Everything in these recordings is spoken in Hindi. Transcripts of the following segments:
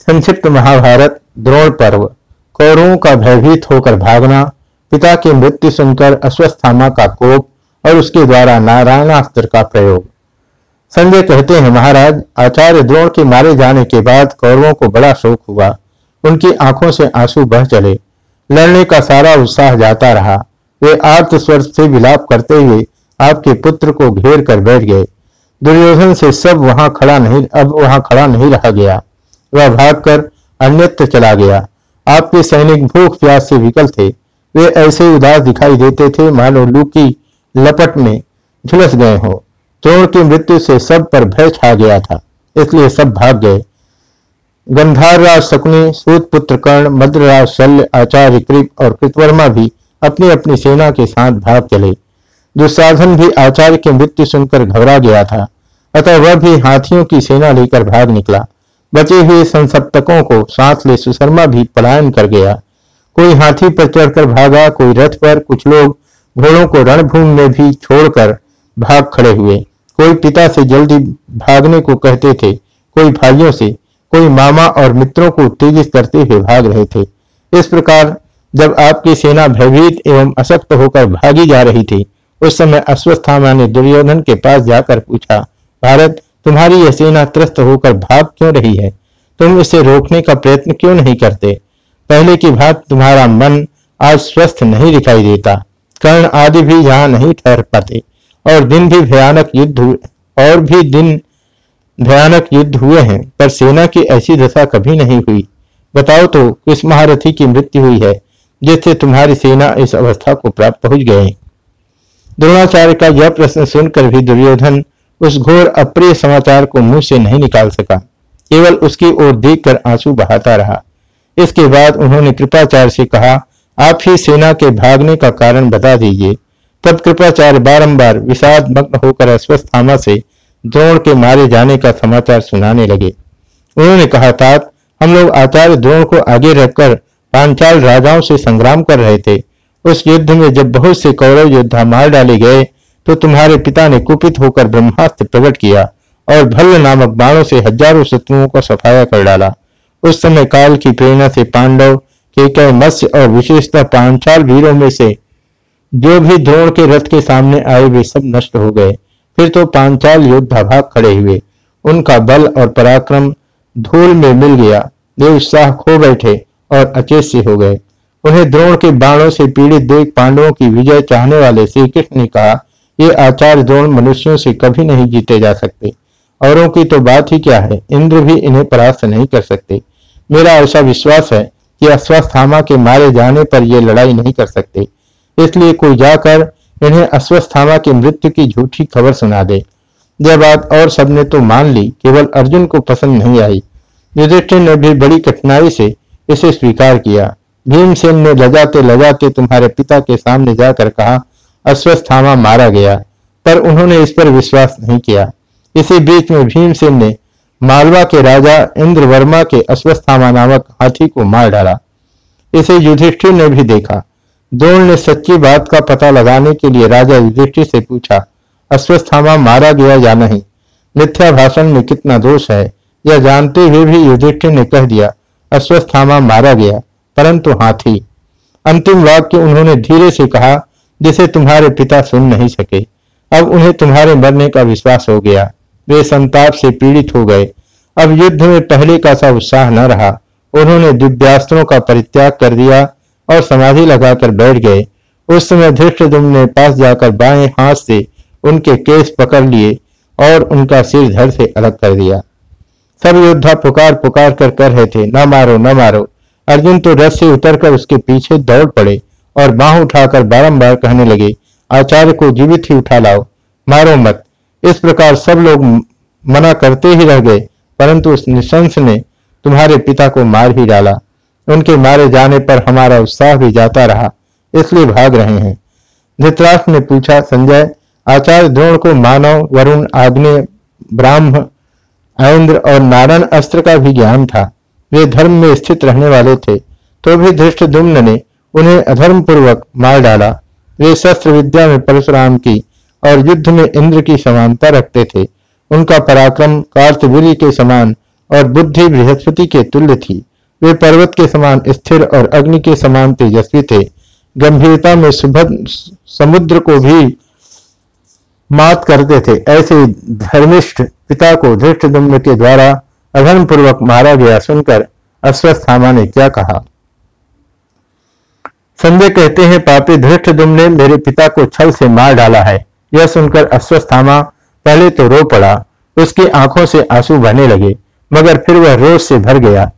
संक्षिप्त महाभारत, द्रोण पर्व। कौरवों का भयभीत होकर भागना, पिता की मृत्यु सुनकर अश्वस्थामा का कोप और उसके द्वारा नारायणास्त्र का प्रयोग। संजय कहते हैं, महाराज, आचार्य द्रोण के मारे जाने के बाद कौरवों को बड़ा शोक हुआ। उनकी आँखों से आँसू बह चले। लड़ने का सारा उत्साह जाता रहा। वे आर्त स्वर से विलाप करते हुए आपके पुत्र को घेर कर बैठ गए। दुर्योधन से सब वहाँ खड़ा नहीं, अब वहाँ खड़ा नहीं रहा गया। वह भागकर अन्यत्र चला गया। आपके सैनिक भूख प्यास से विकल थे। वे ऐसे उदास दिखाई देते थे, मानो लू की लपट में झुलस गए हो। द्रोण की मृत्यु से सब पर भय छा गया था, इसलिए सब भाग गए। गंधार राज शकुनी, सूत पुत्र कर्ण, मद्रराज, शल्य, आचार्य, कृप और कृतवर्मा भी अपनी अपनी सेना के साथ भाग चले। दुस्साधन भी आचार्य की मृत्यु सुनकर घबरा गया था, अतः वह भी हाथियों की सेना लेकर भाग निकला। बचे हुए संसप्तकों को सांस ले सुशर्मा भी पलायन कर गया। कोई हाथी पर चढ़कर भागा, कोई रथ पर, कुछ लोग घोड़ों को रणभूमि में भी छोड़कर भाग खड़े हुए। कोई पिता से जल्दी भागने को कहते थे, कोई भाइयों से, कोई मामा और मित्रों को उत्तेजित करते हुए भाग रहे थे। इस प्रकार जब आपकी सेना भयभीत एवं अशक्त होकर भागी जा रही थी, उस समय अश्वस्थामा ने दुर्योधन के पास जाकर पूछा, भारत तुम्हारी यह सेना त्रस्त होकर भाग क्यों रही है? तुम इसे रोकने का प्रयत्न क्यों नहीं करते? पहले की बात तुम्हारा मन आज स्वस्थ नहीं दिखाई देता। कर्ण आदि भी यहाँ नहीं ठहर पाते। और दिन भी भयानक युद्ध और भी दिन भयानक युद्ध हुए हैं, पर सेना की ऐसी दशा कभी नहीं हुई। बताओ तो किस महारथी की मृत्यु हुई है, जिससे तुम्हारी सेना इस अवस्था को प्राप्त पहुँच गए द्रोणाचार्य का यह प्रश्न सुनकर भी दुर्योधन उस घोर अप्रिय समाचार को मुँह से नहीं निकाल सका। केवल उसकी ओर देखकर आँसू बहाता रहा। इसके बाद उन्होंने कृपाचार्य से कहा, आप ही सेना के भागने का कारण बता दीजिए। तब कृपाचार्य बारंबार विषाद मग्न होकर अस्वस्थामा से द्रोण के मारे जाने का समाचार सुनाने लगे। उन्होंने कहा, तात, हम लोग आचार्य द्रोण को आगे रखकर पांचाल राजाओं से संग्राम कर रहे थे। उस युद्ध में जब बहुत से कौरव योद्धा मार डाले गए तो तुम्हारे पिता ने कुपित होकर ब्रह्मास्त्र प्रकट किया और भल्ल नामक बाणों से हज़ारों शत्रुओं को सफाया कर डाला। उस समय काल की प्रेरणा से पांडव, केकय, मत्स्य और विशेषतः पांचाल वीरों में से जो भी द्रोण के रथ के सामने आए, वे सब नष्ट हो गए। फिर तो पांचाल योद्धा भाग खड़े हुए। उनका बल और पराक्रम धूल में मिल गया। वे उत्साह खो बैठे और अचेत से हो गए। उन्हें द्रोण के बाणों से पीड़ित देख पांडवों की विजय चाहने वाले श्री कृष्ण ने कहा ये आचार्य द्रोण मनुष्यों से कभी नहीं जीते जा सकते। औरों की तो बात ही क्या है? इंद्र भी इन्हें परास्त नहीं कर सकते। मेरा ऐसा विश्वास है कि अश्वस्थामा के मारे जाने पर ये लड़ाई नहीं कर सकते। इसलिए कोई जाकर इन्हें अश्वस्थामा की मृत्यु की झूठी खबर सुना दे। यह बात और सबने तो मान ली, केवल अर्जुन को पसंद नहीं आई। युधिष्ठिर ने भी बड़ी कठिनाई से इसे स्वीकार किया। भीमसेन ने लजाते लजाते तुम्हारे पिता के सामने जाकर कहा अश्वस्थामा मारा गया, पर उन्होंने इस पर विश्वास नहीं किया। इसी बीच में भीमसेन ने मालवा के राजा इंद्र वर्मा के अश्वस्थामा नामक हाथी को मार डाला। इसे युधिष्ठिर ने भी देखा। द्रोण ने सच्ची बात का पता लगाने के लिए राजा युधिष्ठिर से पूछा, अश्वस्थामा मारा गया या नहीं? मिथ्या भाषण में कितना दोष है? यह जानते हुए भी युधिष्ठिर ने कह दिया, अश्वस्थामा मारा गया, परंतु हाथी। अंतिम वाक्य उन्होंने धीरे से कहा जिसे तुम्हारे पिता सुन नहीं सके। अब उन्हें तुम्हारे मरने का विश्वास हो गया। वे संताप से पीड़ित हो गए। अब युद्ध में पहले का सा उत्साह न रहा। उन्होंने दिव्यास्त्रों का परित्याग कर दिया और समाधि लगाकर बैठ गए। उस समय धृष्ट ने पास जाकर बाएँ हाथ से उनके केस पकड़ लिए और उनका सिर धड़ से अलग कर दिया। सब योद्धा पुकार पुकार कर कर रहे थे, न मारो न मारो। अर्जुन तो रथ से उतरकर उसके पीछे दौड़ पड़े। और बाह उठाकर बारंबार कहने लगे, आचार्य को जीवित ही उठा लाओ। मारो मत। इस प्रकार सब लोग मना करते ही रह गए, परंतु उस निशंस ने तुम्हारे पिता को मार ही डाला। उनके मारे जाने पर हमारा उत्साह भी जाता रहा, इसलिए भाग रहे हैं। धृतराष्ट्र ने पूछा, संजय, आचार्य द्रोण को मानव, वरुण, आग्नेय, ब्राह्म इंद्र और नारायण अस्त्र का भी ज्ञान था। वे धर्म में स्थित रहने वाले थे। तो भी धृष्ट दुम्न ने उन्हें अधर्म पूर्वक मार डाला। वे शस्त्र विद्या में परशुराम की और युद्ध में इंद्र की समानता रखते थे। उनका पराक्रम कार्तवीर के समान और बुद्धि बृहस्पति के तुल्य थी। वे पर्वत के समान स्थिर और अग्नि के समान तेजस्वी थे। गंभीरता में सुभद्र समुद्र को भी मात करते थे। ऐसे धर्मिष्ठ पिता को धृष्ट के द्वारा अधर्म पूर्वक मारा गया सुनकर अश्वस्थामा ने क्या कहा? संजय कहते हैं, पापी धृष्ट ने मेरे पिता को छल से मार डाला है। यह सुनकर अश्वस्थामा पहले तो रो पड़ा, उसकी आँखों से आँसू बहने लगे, मगर फिर वह रोज से भर गया।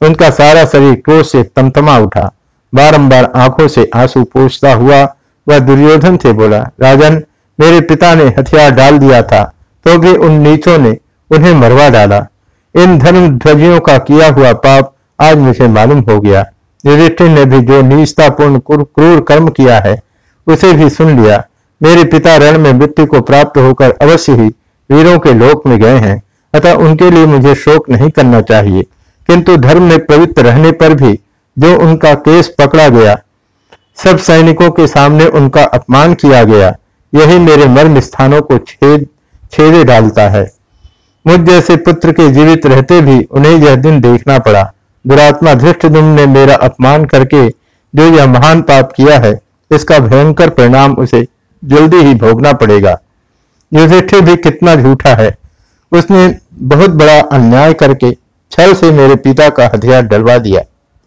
उनका सारा शरीर क्रोध से तमतमा उठा। बारंबार आँखों से आँसू पूछता हुआ वह दुर्योधन से बोला, राजन, मेरे पिता ने हथियार डाल दिया था तो भी उन नीचों ने उन्हें मरवा डाला। इन धर्म ध्वजियों का किया हुआ पाप आज मुझे मालूम हो गया। युधिष्ठिर ने भी जो निष्ठापूर्ण क्रूर कर्म किया है, उसे भी सुन लिया। मेरे पिता रण में मृत्यु को प्राप्त होकर अवश्य ही वीरों के लोक में गए हैं। अतः उनके लिए मुझे शोक नहीं करना चाहिए। किंतु धर्म में पवित्र रहने पर भी जो उनका केस पकड़ा गया, सब सैनिकों के सामने उनका अपमान किया गया, यही मेरे मर्म स्थानों को छेद छेदे डालता है। मुझ जैसे पुत्र के जीवित रहते भी उन्हें यह दिन देखना पड़ा। दुरात्मा धृष्ट ने मेरा अपमान करके जो यह महान पाप किया है, इसका भयंकर परिणाम उसे जल्दी ही भोगना पड़ेगा। युधिष्ठिर भी कितना झूठा है। उसने बहुत बड़ा अन्याय करके छल से मेरे पिता का हथियार डलवा दिया।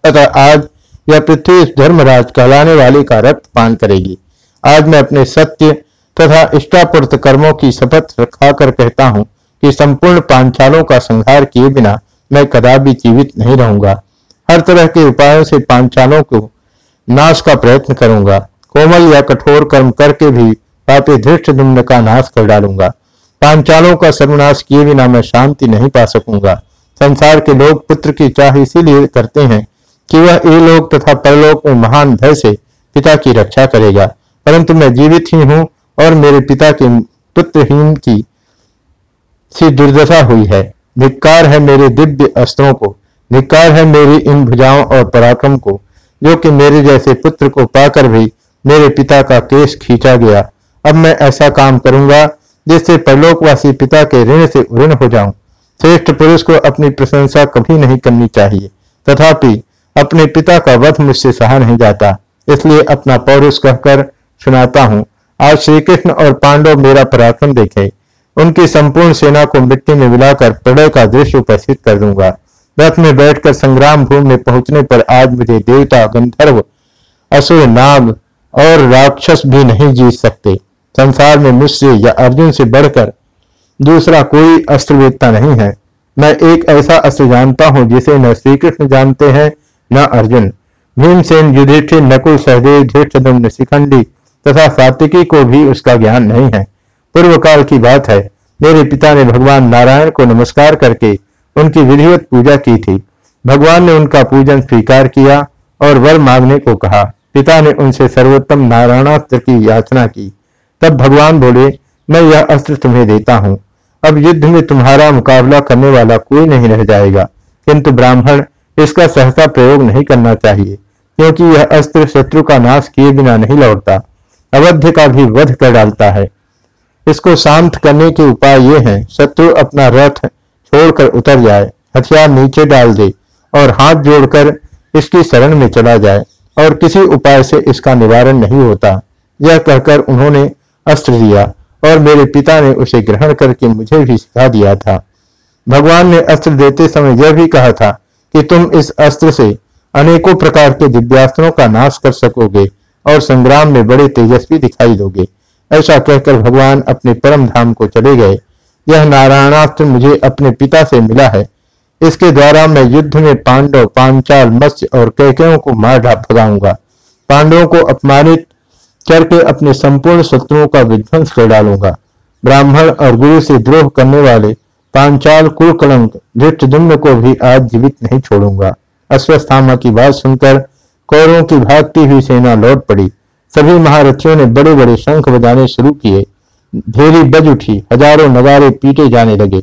अतः आज यह पृथ्वी इस धर्मराज कहलाने वाले का रक्त पान करेगी। आज मैं अपने सत्य तथा इष्टापूर्त कर्मों की शपथ खाकर कहता हूँ कि संपूर्ण पांचालों का संहार किए बिना मैं कदापि जीवित नहीं रहूँगा। हर तरह के उपायों से पांचालों को नाश का प्रयत्न करूँगा। कोमल या कठोर कर्म करके भी पापी धृष्ट का नाश कर डालूँगा। पांचालों का सर्वनाश किए बिना मैं शांति नहीं पा सकूँगा। संसार के लोग पुत्र की चाह इसीलिए करते हैं कि वह ये लोग तथा परलोक में महान भय से पिता की रक्षा करेगा। परंतु मैं जीवित ही हूँ और मेरे पिता के पुत्रहीन की सी दुर्दशा हुई है। धिक्कार है मेरे दिव्य अस्त्रों को धिक्कार है मेरी इन भुजाओं और पराक्रम को, जो कि मेरे जैसे पुत्र को पाकर भी मेरे पिता का केस खींचा गया। अब मैं ऐसा काम करूँगा, जिससे परलोकवासी पिता के ऋण से ऋण हो जाऊँ। श्रेष्ठ पुरुष को अपनी प्रशंसा कभी नहीं करनी चाहिए, तथापि अपने पिता का वध मुझसे सहा नहीं जाता। इसलिए अपना पौरुष कहकर सुनाता हूँ, आज श्री कृष्ण और पांडव मेरा पराक्रम देखे। उनकी संपूर्ण सेना को मिट्टी में मिलाकर प्रलय का दृश्य उपस्थित कर दूँगा। रथ में बैठकर संग्राम भूमि में पहुँचने पर आज मुझे देवता, गंधर्व, असुर, नाग और राक्षस भी नहीं जीत सकते। संसार में मुझसे या अर्जुन से बढ़कर दूसरा कोई अस्त्रवेदता नहीं है। मैं एक ऐसा अस्त्र जानता हूँ जिसे न श्री कृष्ण जानते हैं, न अर्जुन। भीमसेन, युधिष्ठिर, नकुल, सहदेव धृष्टुम्न शिखंडी तथा सात्विकी को भी उसका ज्ञान नहीं है। पूर्व काल की बात है। मेरे पिता ने भगवान नारायण को नमस्कार करके उनकी विधिवत पूजा की थी। भगवान ने उनका पूजन स्वीकार किया और वर मांगने को कहा। पिता ने उनसे सर्वोत्तम नारायणास्त्र की याचना की। तब भगवान बोले, मैं यह अस्त्र तुम्हें देता हूँ। अब युद्ध में तुम्हारा मुकाबला करने वाला कोई नहीं रह जाएगा। किंतु ब्राह्मण, इसका सहसा प्रयोग नहीं करना चाहिए, क्योंकि यह अस्त्र शत्रु का नाश किए बिना नहीं लौटता। अवध्य का भी वध कर डालता है। इसको शांत करने के उपाय ये हैं। शत्रु अपना रथ छोड़कर उतर जाए, हथियार नीचे डाल दे और हाथ जोड़कर इसकी शरण में चला जाए और किसी उपाय से इसका निवारण नहीं होता। यह कहकर उन्होंने अस्त्र दिया और मेरे पिता ने उसे ग्रहण करके मुझे भी सिखा दिया था। भगवान ने अस्त्र देते समय यह भी कहा था कि तुम इस अस्त्र से अनेकों प्रकार के दिव्यास्त्रों का नाश कर सकोगे और संग्राम में बड़े तेजस्वी दिखाई दोगे। ऐसा कहकर भगवान अपने परम धाम को चले गए। यह नारायणास्त्र मुझे अपने पिता से मिला है। इसके द्वारा मैं युद्ध में पांडव, पांचाल, मत्स्य और कैकेयों को मार भगाऊँगा। पांडवों को अपमानित करके अपने संपूर्ण शत्रुओं का विध्वंस कर डालूँगा। ब्राह्मण और गुरु से द्रोह करने वाले पांचाल कुलकलंक धृष्टुम्न को भी आज जीवित नहीं छोड़ूँगा। अश्वस्थामा की बात सुनकर कौरों की भागती हुई सेना लौट पड़ी। सभी महारथियों ने बड़े बड़े शंख बजाने शुरू किए। धेरी बज उठी, हज़ारों नगारे पीटे जाने लगे।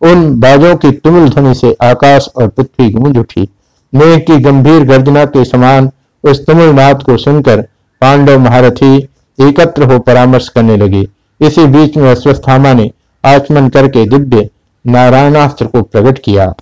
उन बाजों की तुमुल ध्वनि से आकाश और पृथ्वी गूंज उठी। मेघ की गंभीर गर्जना के समान उस तुमुल नाथ को सुनकर पांडव महारथी एकत्र हो परामर्श करने लगे। इसी बीच में अश्वस्थामा ने आचमन करके दिव्य नारायणास्त्र को प्रकट किया।